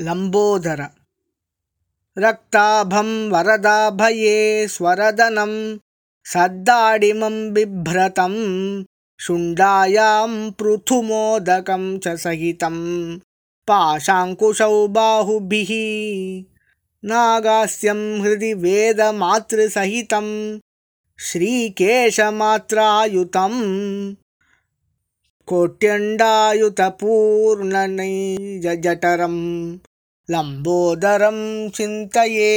लम्बोदर। रक्ताभं वरदाभये स्वरदनं सद्दाडिमं बिभ्रतं शुण्डायां पृथुमोदकं च सहितं। पाशाङ्कुशौ बाहुभिः नागास्यं हृदि वेदमातृसहितं श्रीकेशमात्रायुतम् कोट्यण्डायुतपूर्णनैजटरं लम्बोदरं चिन्तये